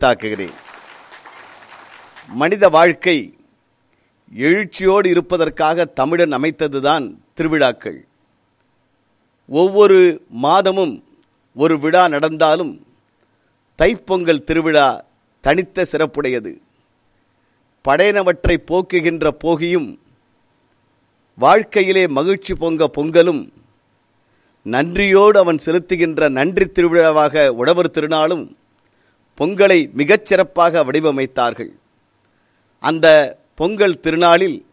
தாக்குகிறேன். மனித வாழ்க்கை எழுச்சியோடு இருப்பதற்காக தமிழன் அமைத்ததுதான் திருவிழாக்கள். ஒவ்வொரு மாதமும் ஒரு விழா நடந்தாலும் தைப்பொங்கல் திருவிழா தனித்த சிறப்புடையது. படையனவற்றை போக்குகின்ற போகியும் வாழ்க்கையிலே மகிழ்ச்சி பொங்க பொங்கலும் நன்றியோடு அவன் செலுத்துகின்ற நன்றி திருவிழாவாக உழவர் திருநாளும் பொங்கலை மிகச் சிறப்பாக வடிவமைத்தார்கள். அந்த பொங்கல் திருநாளில்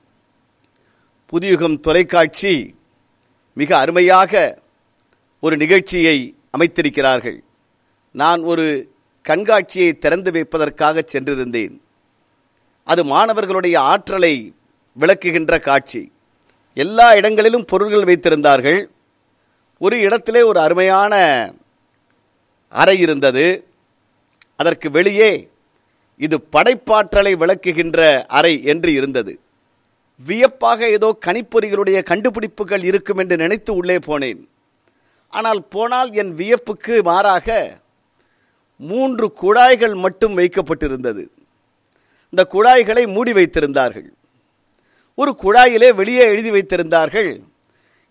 புதியுகம் தொலைக்காட்சி மிக அருமையாக ஒரு நிகழ்ச்சியை அமைத்திருக்கிறார்கள். நான் ஒரு கண்காட்சியை திறந்து வைப்பதற்காக சென்றிருந்தேன். அது மாணவர்களுடைய ஆற்றலை விளக்குகின்ற காட்சி. எல்லா இடங்களிலும் பொருள்கள் வைத்திருந்தார்கள். ஒரு இடத்திலே ஒரு அருமையான அறை இருந்தது. அதற்கு வெளியே இது படைப்பாற்றலை விளக்குகின்ற அறை என்று இருந்தது. வியப்பாக ஏதோ கணிப்பொறிகளுடைய கண்டுபிடிப்புகள் இருக்கும் என்று நினைத்து உள்ளே போனேன். ஆனால் போனால் என் வியப்புக்கு மாறாக மூன்று குழாய்கள் மட்டும் வைக்கப்பட்டிருந்தது. இந்த குழாய்களை மூடி வைத்திருந்தார்கள். ஒரு குழாயிலே வெளியே எழுதி வைத்திருந்தார்கள்.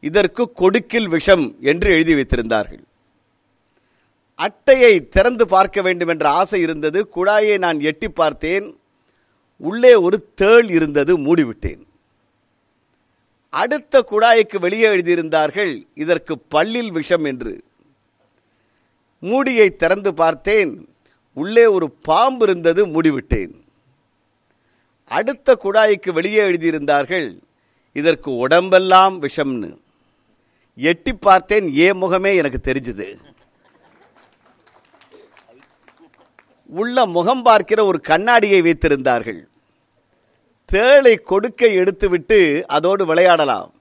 இதற்கு கொடுக்கில் விஷம் என்று எழுதி வைத்திருந்தார்கள். அட்டையை திறந்து பார்க்க வேண்டும் என்ற ஆசை இருந்தது. குழாயை நான் எட்டி பார்த்தேன். உள்ளே ஒரு தேள் இருந்தது மூடிவிட்டேன். அடுத்த குழாய்க்கு வெளியே எழுதியிருந்தார்கள் இதற்கு பல்லில் விஷம் என்று. மூடியை திறந்து பார்த்தேன். உள்ளே ஒரு பாம்பு இருந்தது மூடிவிட்டேன். அடுத்த குழாய்க்கு வெளியே எழுதியிருந்தார்கள் இதற்கு உடம்பெல்லாம் விஷம்னு. எட்டி பார்த்தேன் ஏ முகமே எனக்கு தெரிஞ்சது? உள்ள முகம் பார்க்கிற ஒரு கண்ணாடியை வைத்திருந்தார்கள். தேளை கொடுக்க எடுத்துவிட்டு அதோடு விளையாடலாம்.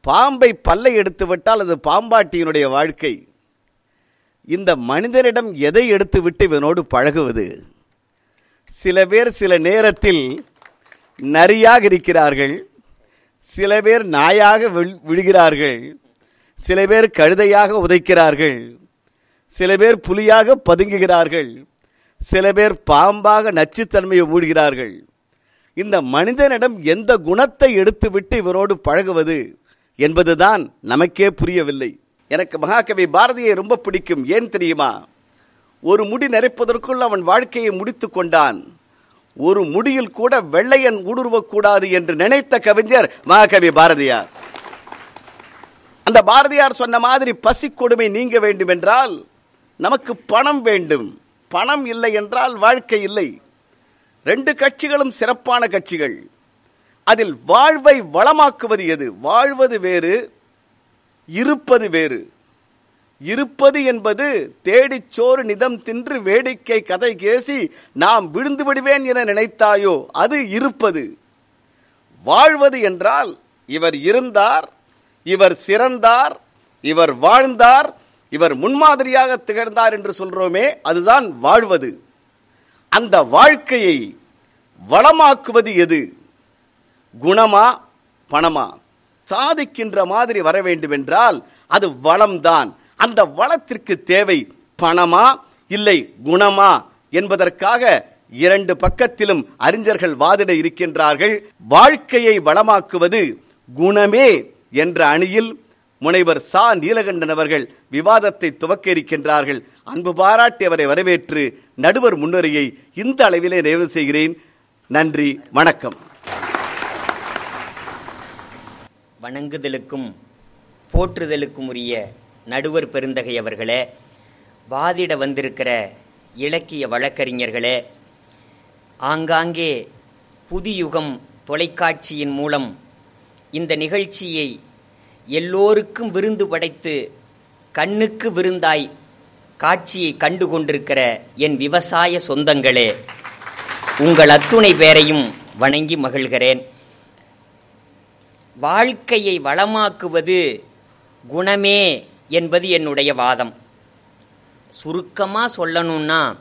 பாம்பை பல்லை எடுத்துவிட்டால் அது பாம்பாட்டியினுடைய வாழ்க்கை. இந்த மனிதனிடம் எதை எடுத்துவிட்டு இவனோடு பழகுவது? சில பேர் சில நேரத்தில் நரியாக இருக்கிறார்கள். சில பேர் நாயாக விழுகிறார்கள். சில பேர் கழுதையாக உதைக்கிறார்கள். சில பேர் புலியாக பதுங்குகிறார்கள். சில பேர் பாம்பாக நச்சுத்தன்மையை மூடுகிறார்கள். இந்த மனிதனிடம் எந்த குணத்தை எடுத்துவிட்டு இவரோடு பழகுவது என்பதுதான் நமக்கே புரியவில்லை. எனக்கு மகாகவி பாரதியை ரொம்ப பிடிக்கும். ஏன் தெரியுமா? ஒரு முடி நரைப்பதற்குள் அவன் வாழ்க்கையை முடித்து கொண்டான். ஒரு முடியில் கூட வெள்ளையன் ஊடுருவக்கூடாது என்று நினைத்த கவிஞர் மகாகவி பாரதியார். அந்த பாரதியார் சொன்ன மாதிரி பசி கொடுமை நீங்க வேண்டும் என்றால் நமக்கு பணம் வேண்டும். பணம் இல்லை என்றால் வாழ்க்கை இல்லை. ரெண்டு கட்சிகளும் சிறப்பான கட்சிகள். அதில் வாழ்வை வளமாக்குவது எது? வாழ்வது வேறு இருப்பது வேறு. இருப்பது என்பது தேடிச் சோறு நிதம் தின்று வேடிக்கை கதை கேசி நாம் விழுந்து விடுவேன் என நினைத்தாயோ அது இருப்பது. வாழ்வது என்றால் இவர் இருந்தார் இவர் சிறந்தார் இவர் வாழ்ந்தார் இவர் முன்மாதிரியாக திகழ்ந்தார் என்று சொல்றோமே அதுதான் வாழ்வது. அந்த வாழ்க்கையை வளமாக்குவது எது? குணமா பணமா? சாதிக்கின்ற மாதிரி வர வேண்டும் என்றால் அது வளம்தான். அந்த வளத்திற்கு தேவை பணமா இல்லை குணமா என்பதற்காக இரண்டு பக்கத்திலும் அறிஞர்கள் வாதிட இருக்கின்றார்கள். வாழ்க்கையை வளமாக்குவது குணமே என்ற அணியில் முனைவர் சா. நீலகண்டன் அவர்கள் விவாதத்தை துவக்க இருக்கின்றார்கள் அன்பு பாராட்டி அவரை வரவேற்று நடுவர் முன்னுரையை இந்த அளவிலே நிறைவு செய்கிறேன். நன்றி வணக்கம். வணங்குதலுக்கும் போற்றுதலுக்கும் உரிய நடுவர் பெருந்தகை அவர்களே வாதிட வந்திருக்கிற இலக்கிய வழக்கறிஞர்களே ஆங்காங்கே புதியுகம் தொலைக்காட்சியின் மூலம் இந்த நிகழ்ச்சியை எல்லோருக்கும் விருந்து படைத்து கண்ணுக்கு விருந்தாய் காட்சியை கண்டு கொண்டிருக்கிற என் விவசாய சொந்தங்களே உங்கள் அத்துணை பேரையும் வணங்கி மகிழ்கிறேன். வாழ்க்கையை வளமாக்குவது குணமே என்பது என்னுடைய வாதம். சுருக்கமாக சொல்லணும்னா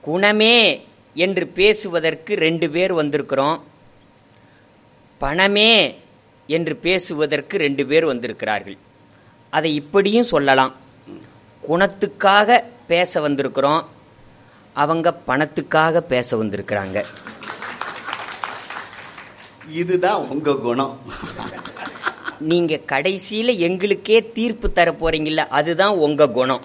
குணமே என்று பேசுவதற்கு ரெண்டு பேர் வந்திருக்கிறோம். பணமே என்று பேசுவதற்கு ரெண்டு பேர் வந்திருக்கிறார்கள். அதை இப்படியும் சொல்லலாம். குணத்துக்காக பேச வந்திருக்கிறோம். அவங்க பணத்துக்காக பேச வந்திருக்கிறாங்க. இதுதான் உங்க குணம். நீங்க கடைசியில எங்களுக்கே தீர்ப்பு தர போறீங்கல்ல அதுதான் உங்க குணம்.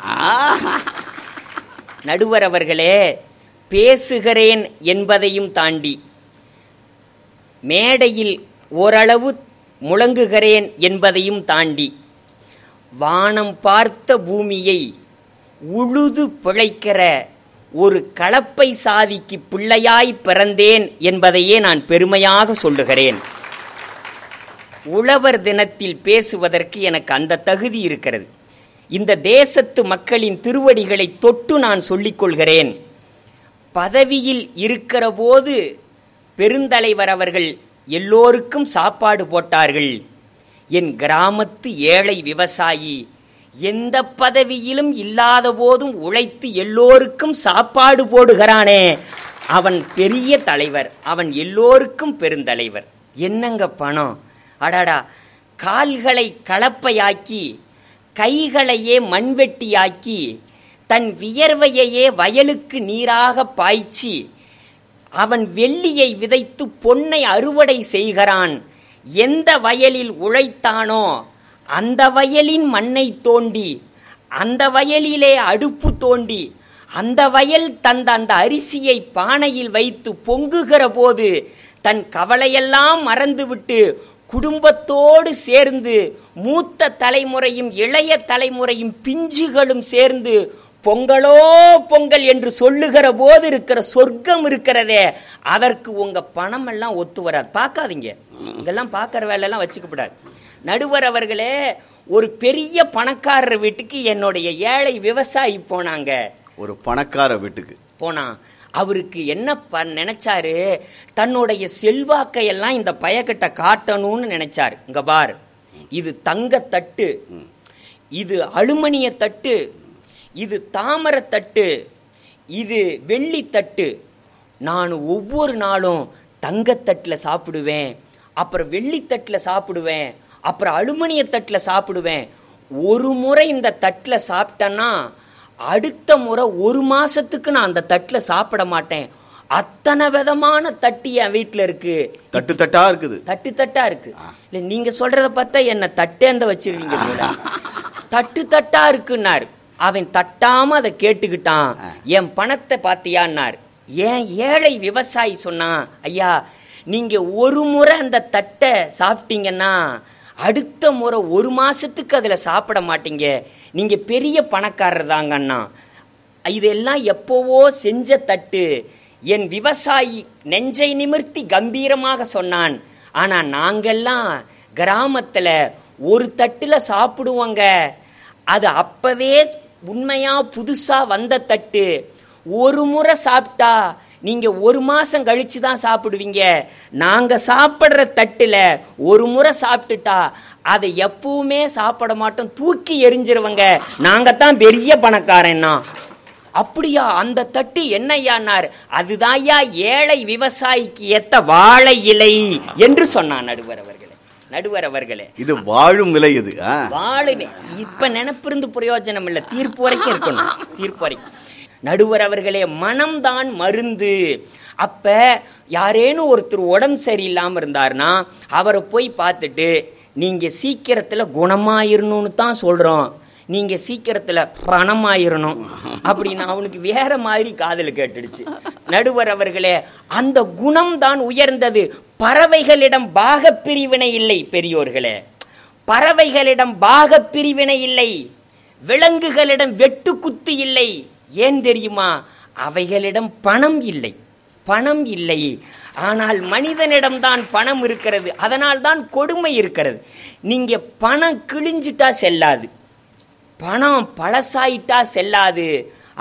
நடுவர் அவர்களே பேசுகிறேன் என்பதையும் தாண்டி மேடையில் ஓரளவு முழங்குகிறேன் என்பதையும் தாண்டி வானம் பார்த்த பூமியை உழுது பிழைக்கிற ஒரு கலப்பை சாதிக்கு பிள்ளையாய் பிறந்தேன் என்பதையே நான் பெருமையாக சொல்லுகிறேன். உழவர் தினத்தில் பேசுவதற்கு எனக்கு அந்த தகுதி இருக்கிறது. இந்த தேசத்து மக்களின் திருவடிகளை தொட்டு நான் சொல்லிக் கொள்கிறேன். பதவியில் இருக்கிற போது பெருந்தலைவர் அவர்கள் எல்லோருக்கும் சாப்பாடு போட்டார்கள். என் கிராமத்து ஏழை விவசாயி எந்த பதவியிலும் இல்லாத போதும் உழைத்து எல்லோருக்கும் சாப்பாடு போடுகிறானே. அவன் பெரிய தலைவர் அவன் எல்லோருக்கும் பெருந்தலைவர். என்னங்க பணம்? அடாடா கால்களை கலப்பையாக்கி கைகளையே மண்வெட்டியாக்கி தன் வியர்வையையே வயலுக்கு நீராக பாய்ச்சி அவன் வெள்ளியை விதைத்து பொன்னை அறுவடை செய்கிறான். எந்த வயலில் உழைத்தானோ அந்த வயலின் மண்ணை தோண்டி அந்த வயலிலே அடுப்பு தோண்டி அந்த வயல் தந்த அந்த அரிசியை பானையில் வைத்து பொங்குகிற போது தன் கவலையெல்லாம் மறந்துவிட்டு குடும்பத்தோடு சேர்ந்து மூத்த தலைமுறையும் இளைய தலைமுறையும் பிஞ்சுகளும் சேர்ந்து பொங்கலோ பொங்கல் என்று சொல்லுகிற போது இருக்கிற சொர்க்கம் இருக்கிறதே அதற்கு உங்க பணம் எல்லாம் ஒத்து வராது. பார்க்காதீங்க. இதெல்லாம் பார்க்கற வேலையெல்லாம் வச்சுக்கப்படாது நடுவர் அவர்களே ஒரு பெரிய பணக்காரர் வீட்டுக்கு என்னுடைய ஏழை விவசாயி போனாங்க. ஒரு பணக்கார வீட்டுக்கு. போனா அவருக்கு என்ன ப நினைச்சாரு? தன்னுடைய செல்வாக்கை எல்லாம் இந்த பயக்கிட்ட காட்டணும்னு நினைச்சாரு. இங்க பார். இது தங்க தட்டு. இது அலுமினிய தட்டு. இது தாமரை தட்டு இது வெள்ளி தட்டு நான் ஒவ்வொரு நாளும் தங்கத்தட்டில் சாப்பிடுவேன் அப்புறம் வெள்ளித்தட்டில் சாப்பிடுவேன் அப்புறம் அலுமினிய தட்டில் சாப்பிடுவேன். ஒரு முறை இந்த தட்டில் சாப்பிட்டேன்னா அடுத்த முறை ஒரு மாசத்துக்கு நான் அந்த தட்டில் சாப்பிட மாட்டேன். அத்தனை விதமான தட்டு என் வீட்டில் இருக்கு. தட்டு தட்டா இருக்குது. தட்டு தட்டா இருக்கு. இல்ல நீங்க சொல்றத பார்த்தா என்ன தட்டேந்த வச்சிருவீங்க போல. தட்டு தட்டா இருக்குன்னாரு. அவன் தட்டாம அதை கேட்டுக்கிட்டான். என் பணத்தை பாத்தியான்னார். ஏன் ஏழை விவசாயி சொன்னான் ஐயா நீங்க ஒரு முறை அந்த தட்டை சாப்பிட்டீங்கன்னா அடுத்த முறை ஒரு மாசத்துக்கு அதுல சாப்பிட மாட்டீங்க. நீங்க பெரிய பணக்காரர் தாங்கண்ணா. இதெல்லாம் எப்போவோ செஞ்ச தட்டு. என் விவசாயி நெஞ்சை நிமிர்த்தி கம்பீரமாக சொன்னான். ஆனா நாங்கெல்லாம் கிராமத்துல ஒரு தட்டுல சாப்பிடுவோங்க. அது அப்பவே உண்மையா புதுசா வந்த தட்டு. ஒரு முறை சாப்பிட்டா நீங்க ஒரு மாசம் கழிச்சு தான் சாப்பிடுவீங்க. நாங்க சாப்பிட்ற தட்டுல ஒரு முறை சாப்பிட்டுட்டா அதை எப்பவுமே சாப்பிட மாட்டோம். தூக்கி எரிஞ்சிருவங்க. நாங்க தான் பெரிய பணக்காரன்னா. அப்படியா? அந்த தட்டு என்னையானார்? அதுதான் ஏழை விவசாயிக்கு ஏத்த வாழை இலை என்று சொன்னான் நடுவர் நடுவர் அவர்களே. இது வாழும் விலை இது. வாழுமே. இப்ப நினைப்பிருந்து பிரயோஜனம் இல்ல. தீர்ப்பு வரைக்கும் இருக்கணும். தீர்ப்பு வரைக்கும். நடுவர் அவர்களே மனம்தான் மருந்து. அப்ப யாரேனும் ஒருத்தர் உடம்பு சரியில்லாம இருந்தாருன்னா அவரை போய் பார்த்துட்டு நீங்க சீக்கிரத்துல குணமாயிரணும்னு தான் சொல்றோம். நீங்க சீக்கிரத்துல பணமாயிரணும் அப்படின்னு அவனுக்கு வேற மாதிரி காதல் கேட்டுடுச்சு. நடுவர் அவர்களே அந்த குணம் தான் உயர்ந்தது. பறவைகளிடம் பாக பிரிவினை இல்லை பெரியோர்களே. பறவைகளிடம் பாக பிரிவினை இல்லை. விலங்குகளிடம் வெட்டு குத்து இல்லை. ஏன் தெரியுமா? அவைகளிடம் பணம் இல்லை. பணம் இல்லை. ஆனால் மனிதனிடம்தான் பணம் இருக்கிறது. அதனால் தான் கொடுமை இருக்கிறது. நீங்க பணம் கிழிஞ்சிட்டா செல்லாது. பணம் பழசாயிட்டா செல்லாது.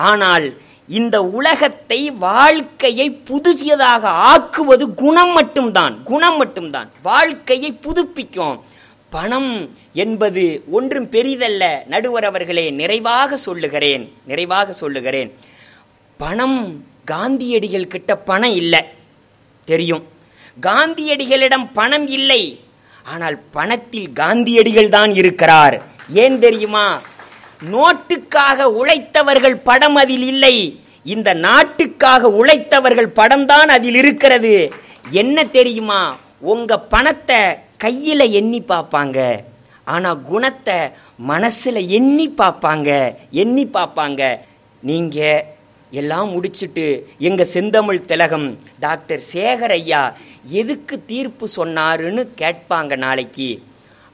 ஆனால் இந்த உலகத்தை வாழ்க்கையை புதியதாக ஆக்குவது குணம் மட்டும்தான் குணம் மட்டும்தான். வாழ்க்கையை புதுப்பிக்கும். பணம் என்பது ஒன்றும் பெரிதல்ல நடுவர் அவர்களே நிறைவாக சொல்லுகிறேன் நிறைவாக சொல்லுகிறேன். பணம் காந்தியடிகள் கிட்ட பணம் இல்லை தெரியும். காந்தியடிகளிடம் பணம் இல்லை ஆனால் பணத்தில் காந்தியடிகள் தான் இருக்கிறார். ஏன் தெரியுமா? நோட்டுக்காக உழைத்தவர்கள் படம் அதில் இல்லை. இந்த நாட்டுக்காக உழைத்தவர்கள் படம் தான் அதில் இருக்கிறது. என்ன தெரியுமா? உங்க பணத்தை கையில எண்ணி பார்ப்பாங்க. ஆனா குணத்தை மனசுல எண்ணி பார்ப்பாங்க. எண்ணி பார்ப்பாங்க. நீங்க எல்லாம் முடிச்சிட்டு எங்க செந்தமிழ் திலகம் டாக்டர் சேகர் ஐயா எதுக்கு தீர்ப்பு சொன்னாருன்னு கேட்பாங்க நாளைக்கு.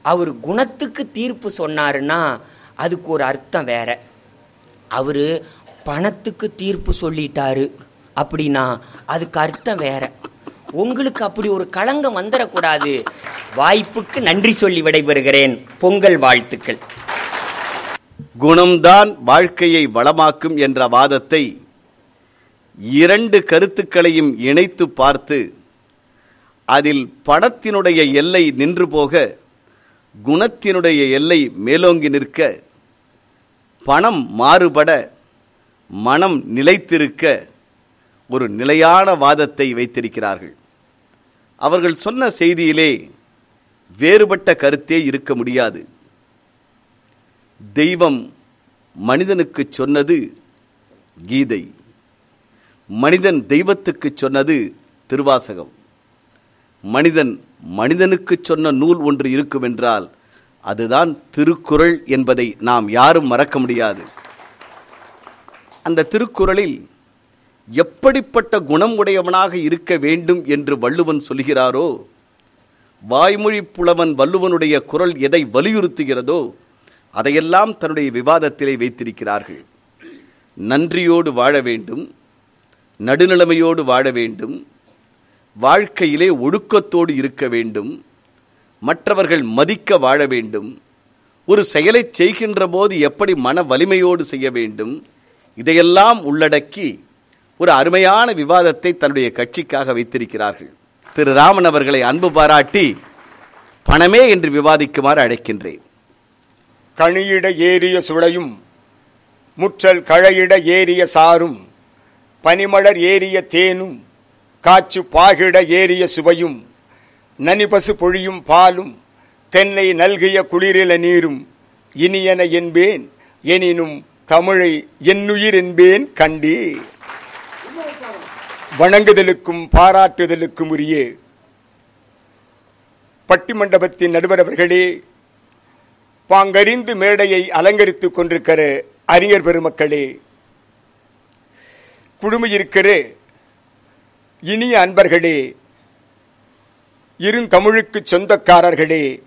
அவர் குணத்துக்கு தீர்ப்பு சொன்னாருன்னா அதுக்கு ஒரு அர்த்தம் வேற. அவர் பணத்துக்கு தீர்ப்பு சொல்லிட்டாரு அப்படின்னா அதுக்கு அர்த்தம் வேற. உங்களுக்கு அப்படி ஒரு களங்கம் வந்துடக்கூடாது வாய்ப்புக்கு நன்றி சொல்லி விடைபெறுகிறேன். பொங்கல் வாழ்த்துக்கள். குணம்தான் வாழ்க்கையை வளமாக்கும் என்ற வாதத்தை இரண்டு கருத்துக்களையும் இணைத்து பார்த்து அதில் பணத்தினுடைய எல்லை நின்று போக குணத்தினுடைய எல்லை மேலோங்கி நிற்க பணம் மாறுபட மனம் நிலைத்திருக்க ஒரு நிலையான வாதத்தை வைத்திருக்கிறார்கள். அவர்கள் சொன்ன செய்தியிலே வேறுபட்ட கருத்தே இருக்க முடியாது. தெய்வம் மனிதனுக்கு சொன்னது கீதை. மனிதன் தெய்வத்துக்கு சொன்னது திருவாசகம். மனிதன் மனிதனுக்கு சொன்ன நூல் ஒன்று இருக்கும் என்றால் அதுதான் திருக்குறள் என்பதை நாம் யாரும் மறக்க முடியாது. அந்த திருக்குறளில் எப்படிப்பட்ட குணம் உடையவனாக இருக்க வேண்டும் என்று வள்ளுவன் சொல்கிறாரோ வாய்மொழி புலவன் வள்ளுவனுடைய குரல் எதை வலியுறுத்துகிறதோ அதையெல்லாம் தன்னுடைய விவாதத்திலே வைத்திருக்கிறார்கள். நன்றியோடு வாழ வேண்டும் நடுநிலைமையோடு வாழ வேண்டும் வாழ்க்கையிலே ஒடுக்கத்தோடு இருக்க வேண்டும். மற்றவர்கள் மதிக்க வாழ வேண்டும். ஒரு செயலை செய்கின்ற போது எப்படி மன வலிமையோடு செய்ய வேண்டும். இதையெல்லாம் உள்ளடக்கி ஒரு அருமையான விவாதத்தை தன்னுடைய கட்சிக்காக வைத்திருக்கிறார்கள். திரு ராமன் அவர்களை அன்பு பாராட்டி பணமே என்று விவாதிக்குமாறு அழைக்கின்றேன். கனியிட ஏறிய சுளையும் முற்றல் கழையிட ஏறிய சாரும் பனிமலர் ஏறிய தேனும் காச்சு பாகிட ஏறிய சுவையும் நனிபசு பொழியும் பாலும் தென்னை நல்கிய குளிரில நீரும் இனியன என்பேன் எனினும் தமிழை என்னுயிர் என்பேன் கண்டி வணங்குதலுக்கும் பாராட்டுதலுக்கும் உரிய பட்டிமண்டபத்தின் நடுவர் அவர்களே பாங்கறிந்து மேடையை அலங்கரித்துக் கொண்டிருக்கிற அறிஞர் பெருமக்களே குழுமையிருக்கிற இனிய அன்பர்களே இருந்தமிழுக்கு சொந்தக்காரர்களே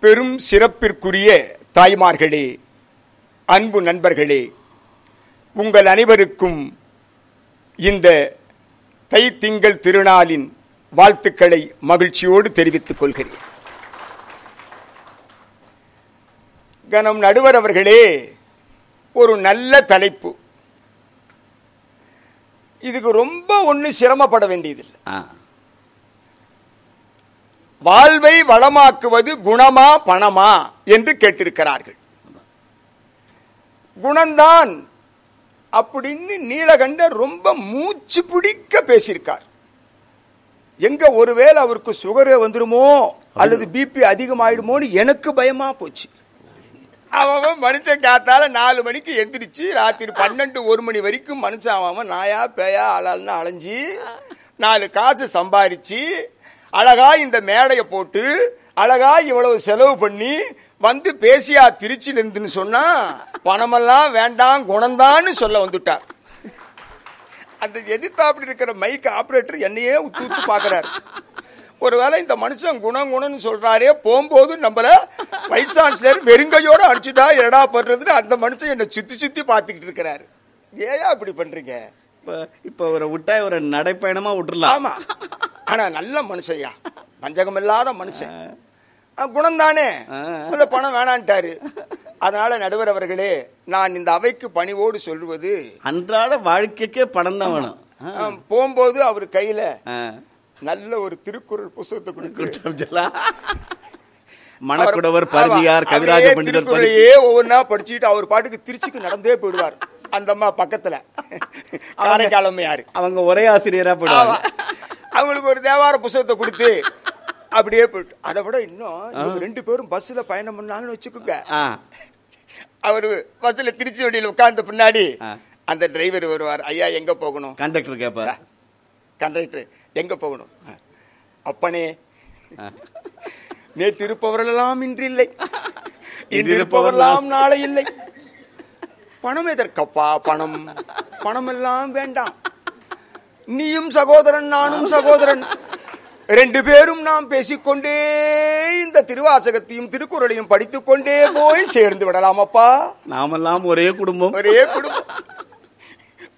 பெரும் சிறப்பிற்குரிய தாய்மார்களே அன்பு நண்பர்களே உங்கள் அனைவருக்கும் இந்த தை திங்கள் திருநாளின் வாழ்த்துக்களை மகிழ்ச்சியோடு தெரிவித்துக் கொள்கிறேன். கனம் நடுவர் அவர்களே ஒரு நல்ல தலைப்பு. இதுக்கு ரொம்ப ஒண்ணு சிரமப்பட வேண்டியதில்லை. வாழ்வை வளமாக்குவது குணமா பணமா என்று கேட்டிருக்கிறார்கள். குணம்தான் அப்படின்னு நீலகண்டர் ரொம்ப மூச்சு பிடிக்க பேசியிருக்கார். எங்க ஒருவேளை அவருக்கு சுகரே வந்துருமோ அல்லது பிபி அதிகமாயிடுமோன்னு எனக்கு பயமா போச்சு. அவன் மனுஷன் காத்தால நாலு மணிக்கு எந்திரிச்சு ராத்திரி பன்னெண்டு ஒரு மணி வரைக்கும் மனுஷன் அவன் நாயா பேயா ஆளாள்னு அலைஞ்சு நாலு காசு சம்பாரிச்சு அழகா இந்த மேடையை போட்டு அழகா இவ்வளவு செலவு பண்ணி வந்து பேசியா திருச்சியில இருந்துன்னு சொன்னா பணமெல்லாம் வேண்டாம் குணந்தான்னு சொல்ல வந்துட்டார் அந்த எதிர்த்தாப்படி இருக்கிற மைக் ஆபரேட்டர் என்னையே உத்து உத்து பாக்குறாரு. ஒருவேளை இந்த மனுஷன் குணம் குணம்னு சொல்றாரே போகும்போது நம்மள வைஸ் சான்சலர் வெறுங்கையோட அடிச்சுட்டா என்னடா பண்றதுன்னு அந்த மனுஷன் என்னை சுத்தி சுத்தி பார்த்துக்கிட்டு இருக்கிறாரு. ஏயா இப்படி பண்றீங்க? இப்ப ஒரு விட்டா ஒரு நடைப்பயணமா விட்டுறலாம். ஆமா. ஆனா நல்ல மனுஷன்யா வஞ்சகம் இல்லாத மனுஷன் குணம் தானே. அந்த பணம் வேணான்ட்டாரு. அதனால நடுவர் அவர்களே நான் இந்த அவைக்கு பணிவோடு சொல்லுவது அன்றாட வாழ்க்கைக்கே பணம் தான் வேணும் போகும்போது அவர் கையில. நல்ல ஒரு திருக்குறள் புஸ்தகத்தை கொடுத்தா மணக்குடவர் பருதியார் கவிராஜ பண்டிதர் ஒவ்வொன்றா படிச்சுட்டு அவர் பாட்டுக்கு திருச்சிக்கு நடந்தே போயிடுவார். அந்த அம்மா பக்கத்துல. காரைக்காலம்மையாரு அவங்க ஒரே ஆசிரியரா. போடுவாங்க. அவங்களுக்கு ஒரு தேவார புஸ்தகத்தை கொடுத்து அப்படியே போயிட்டு அதை விட இன்னும் ரெண்டு பேரும் பஸ்ல பயணம் பண்ணாங்கன்னு வச்சுக்கோங்க. அவரு பஸ்ல திருச்சி வண்டியில் உட்கார்ந்த பின்னாடி. அந்த டிரைவர் வருவார். ஐயா எங்க போகணும்? கண்டக்டர் கேட்பார் கண்டக்டர். எங்க போகணும்? அப்பனே. நேற்று இருப்பவரெல்லாம் இன்று இல்லை. இன்று இன்று இருப்பவரெல்லாம் நாளை இல்லை. பணம் எதற்கப்பா பணம்? பணம் எல்லாம் வேண்டாம். நீயும் சகோதரன் நானும் சகோதரன். ரெண்டு பேரும் நாம் பேசிக்கொண்டே இந்த திருவாசகத்தையும் திருக்குறளையும் படித்துக் கொண்டே போய் சேர்ந்து விடலாமப்பா நாமெல்லாம் ஒரே குடும்பம். ஒரே குடும்பம்.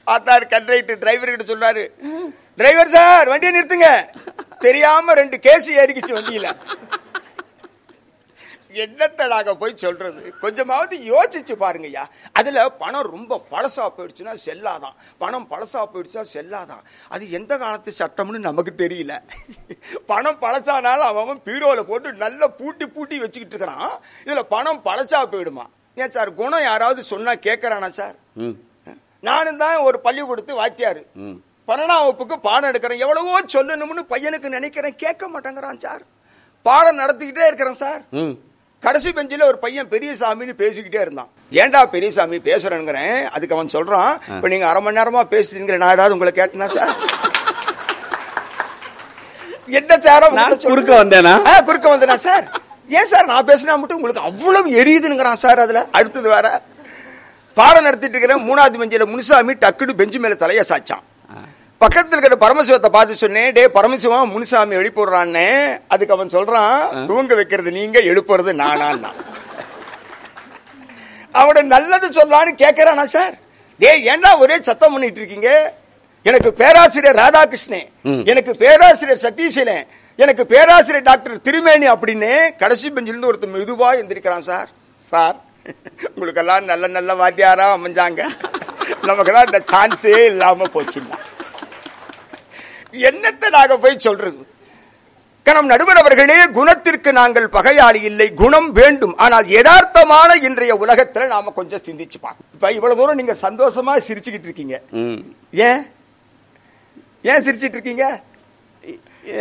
பார்த்தாரு கண்ட்ரைட்டு டிரைவர் கிட்ட சொல்றாரு. டிரைவர் சார் வண்டியை நிறுத்துங்க. தெரியாம ரெண்டு கேஸ் ஏறிக்கிச்சு வண்டியில. என்னத்தை நாங்க போய் சொல்றது? கொஞ்சமாவது யோசிச்சு பாருங்கய்யா. அதுல பணம் ரொம்ப பழசா போயிடுச்சுன்னா செல்லாதான். பணம் பழசா போயிடுச்சா செல்லாதான். அது எந்த காலத்து சட்டம்னு நமக்கு தெரியல. பணம் பழசானாலும் அவன் பீரோல போட்டு நல்லா பூட்டி பூட்டி வச்சுக்கிட்டு இருக்கிறான். இதுல பணம் பழசா போயிடுமா? ஏன் சார் குணம் யாராவது சொன்னா கேட்கறானா சார் நானும் தான் ஒரு பள்ளிக்கூடத்து வாத்தியாரு. பன்னெண்டாம் வகுப்புக்கு பாடம் எடுக்கிறேன். எவ்வளவோ சொல்லணும்னு பையனுக்கு நினைக்கிறேன். கேட்க மாட்டேங்கிறான் சார். பாடம் நடத்திக்கிட்டே இருக்கிறேன் சார். ம். கடைசி பெஞ்சில் ஒரு பையன் பெரியசாமின்னு பேசிக்கிட்டே இருந்தான். ஏன்டா பெரியசாமி பேசுறேங்கிறேன் அதுக்கு அவன் சொல்றான் இப்ப நீங்க அரை மணி நேரமா பேசுறீங்கிற நான் ஏதாவது உங்களை கேட்டனா சார்? என்ன சார்? குறுக்க வந்தேனா? குறுக்க வந்தேனா சார். ஏன் சார் நான் பேசினா மட்டும் உங்களுக்கு அவ்வளவு எரியுதுங்கிறான் சார் அதுல? அடுத்தது வேற. பாடம் நடத்திட்டு இருக்கிறேன். மூணாவது பெஞ்சில முனுசாமி டக்குனு பெஞ்சு மேல தலைய சாச்சான் பக்கத்துல இருக்கிற பரமசிவத்தை பார்த்து சொன்னேன் டே பரமசிவம் முனுசாமி எழுப்பிடுறான்னு அதுக்கு அவன் சொல்றான் தூங்க வைக்கிறது நீங்க எழுப்புறது நானா அவட நல்லது சொல்லலான்னு கேட்கறானா சார்? டேய் ஏன்டா ஒரே சத்தம் பண்ணிட்டு இருக்கீங்க? எனக்கு பேராசிரியர் ராதாகிருஷ்ணன். எனக்கு பேராசிரியர் சதீஷன் எனக்கு பேராசிரியர் டாக்டர் திருமேனி அப்படின்னு கடைசி பெஞ்சிலிருந்து ஒருத்தர் மெதுவா எந்திரிக்கிறான் சார். சார் உங்களுக்கெல்லாம் நல்ல நல்ல வாத்தியாரா அமைஞ்சாங்க. நமக்கெல்லாம் இந்த சான்ஸே இல்லாம போச்சுன்னா என்னத்தை நாங்க போய் சொல்றது? கணம் நடுவர் அவர்களே குணத்திற்கு நாங்கள் பகையாளி இல்லை குணம் வேண்டும். ஆனால் யதார்த்தமான இன்றைய உலகத்துல நாம கொஞ்சம் சிந்திச்சு பார்க்கணும். இப்ப இவ்வளவு தூரம் நீங்க சந்தோஷமா சிரிச்சுக்கிட்டு இருக்கீங்க. ஏன்? ஏன் சிரிச்சிட்டு இருக்கீங்க?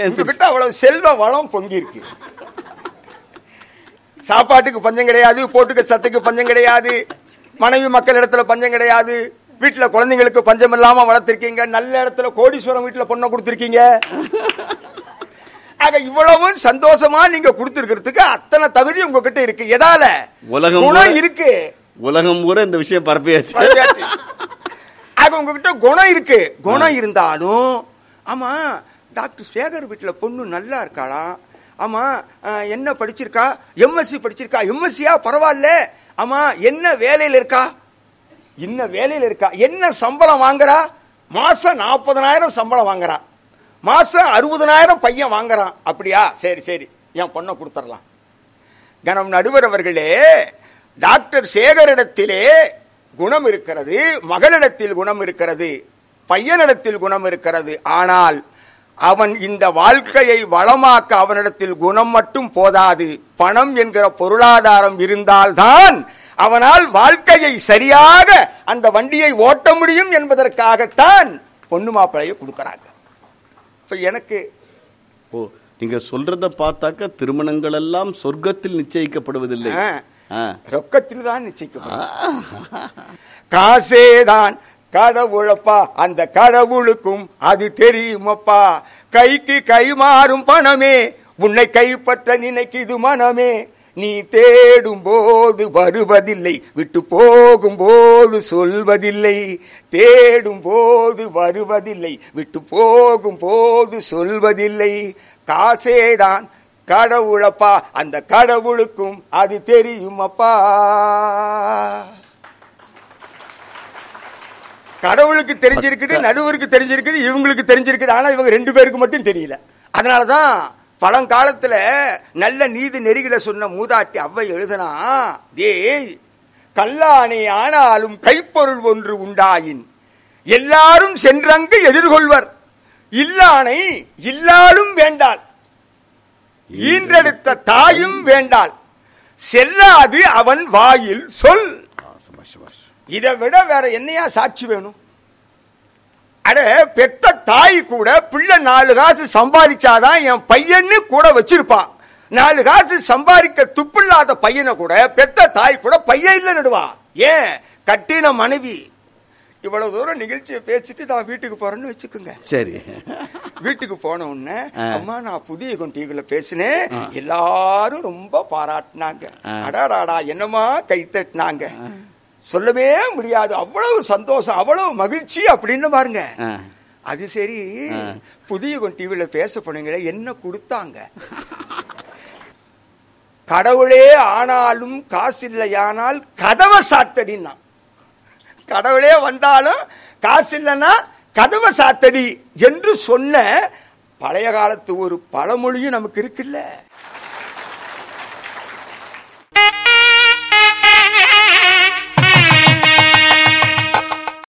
உங்ககிட்ட அவ்வளவு செல்வ வளம் பொங்கி இருக்கு. சாப்பாட்டுக்கு பஞ்சம் கிடையாது போட்டுக்க சத்துக்கு பஞ்சம் கிடையாது மனைவி மக்கள் இடத்துல பஞ்சம் கிடையாது. வீட்டுல குழந்தைங்களுக்கு பஞ்சம் இல்லாம வளர்த்திருக்கீங்க. நல்ல இடத்துல கோடீஸ்வரம் வீட்டுல பொண்ணை கொடுத்திருக்கீங்க. ஆக இவ்வளவும் சந்தோஷமா நீங்க கொடுத்திருக்கிறதுக்கு அத்தனை தகுதி உங்ககிட்ட இருக்கு. எதால? உலகம் இருக்கு. உலகம் பூரா இந்த விஷயம் பரப்பியாச்சு. ஆக உங்ககிட்ட குணம் இருக்கு. குணம் இருந்தாலும் ஆமா டாக்டர் சேகர் வீட்டுல பொண்ணு நல்லா இருக்காளா? ஆமா என்ன படிச்சிருக்கா? எம்எஸ்சி படிச்சிருக்கா? எம்எஸ்சியா பரவாயில்ல. ஆமா என்ன வேலையில இருக்கா? என்ன வேலையில் இருக்கா? என்ன சம்பளம் வாங்குறா? மாசம் நாற்பதனாயிரம் சம்பளம் வாங்குறா. மாசம் அறுபதனாயிரம் பையன் வாங்குறான். அப்படியா? சரி சரி. என் பொண்ணை கொடுத்துடலாம். கணம் நடுவர் அவர்களே டாக்டர் சேகரிடத்திலே குணம் இருக்கிறது மகளிடத்தில் குணம் இருக்கிறது பையனிடத்தில் குணம் இருக்கிறது. ஆனால் அவன் இந்த வாழ்க்கையை வளமாக்க அவனிடத்தில் குணம் மட்டும் போதாது. பணம் என்கிற பொருளாதாரம் இருந்தால்தான் அவனால் வாழ்க்கையை சரியாக அந்த வண்டியை ஓட்ட முடியும் என்பதற்காகத்தான் பொண்ணு மாப்பிளையை கொடுக்கறாங்க. இப்ப எனக்கு ஓ நீங்க சொல்றத பார்த்தாக்க திருமணங்கள் எல்லாம் சொர்க்கத்தில் நிச்சயிக்கப்படுவதில்லை. ரொக்கத்தில் தான் நிச்சயிக்கப்படும். காசேதான் கடவுளப்பா அந்த கடவுளுக்கும் அது தெரியுமப்பா. கைக்கு கை மாறும் பணமே உன்னை கைப்பற்ற நினைக்குது மனமே. நீ தேடும் போது வருவதில்லை விட்டு போகும் போது சொல்வதில்லை. தேடும் போது வருவதில்லை விட்டு போகும் போது சொல்வதில்லை. காசேதான் கடவுளப்பா அந்த கடவுளுக்கும் அது தெரியுமப்பா கடவுளுக்கு தெரிஞ்சிருக்குது நடுவருக்கு தெரிஞ்சிருக்குது இவங்களுக்கு தெரிஞ்சிருக்குது ஆனா இவங்க ரெண்டு பேருக்கு மட்டும் தெரியல. அதனாலதான் பழங்காலத்துல நல்ல நீதி நெறிகளை சொன்ன மூதாட்டி அவ்வை எழுதுனா டேய் கல்லாணி ஆனாலும் கைப்பொருள் ஒன்று உண்டாயின் எல்லாரும் சென்றங்கு எதிர்கொள்வர். இல்லானை இல்லாலும் வேண்டாள். ஈன்றெடுத்த தாயும் வேண்டாள். செல்லாது அவன் வாயில் சொல். இதை விட வேற என்னையா சாட்சி வேணும்? அட பெத்த தாய் கூட பிள்ளை நாலு காசு சம்பாதிச்சாதான் என் பையன்னு கூட வச்சிருப்பா. நாலு காசு சம்பாதிக்க துப்பில்லாத பையனை கூட பெத்த தாய் கூட பையன் இல்ல நடுவா. ஏன்? கட்டின மனைவி. இவ்வளவு தூரம் நிகழ்ச்சியை பேசிட்டு நான் வீட்டுக்கு போறேன்னு வச்சுக்கோங்க. சரி. வீட்டுக்கு போன உடனே. அம்மா நான் புதிய டிவில பேசினேன். எல்லாரும் ரொம்ப பாராட்டினாங்க. அடாடாடா என்னமா கை தட்டினாங்க சொல்லவே முடியாது. அவ்வளவு சந்தோஷம் அவ்வளவு மகிழ்ச்சி அப்படின்னு பாருங்க. அது சரி. புதிய டிவில பேச போனீங்களே என்ன கொடுத்தாங்க? கடவுளே ஆனாலும் காசு இல்லையானால் கதவை சாத்தடின்னா. கடவுளே வந்தாலும் காசு இல்லைன்னா கதவை சாத்தடி என்று சொன்ன பழைய காலத்து ஒரு பழமொழியும் நமக்கு இருக்குல்ல.